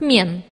мен.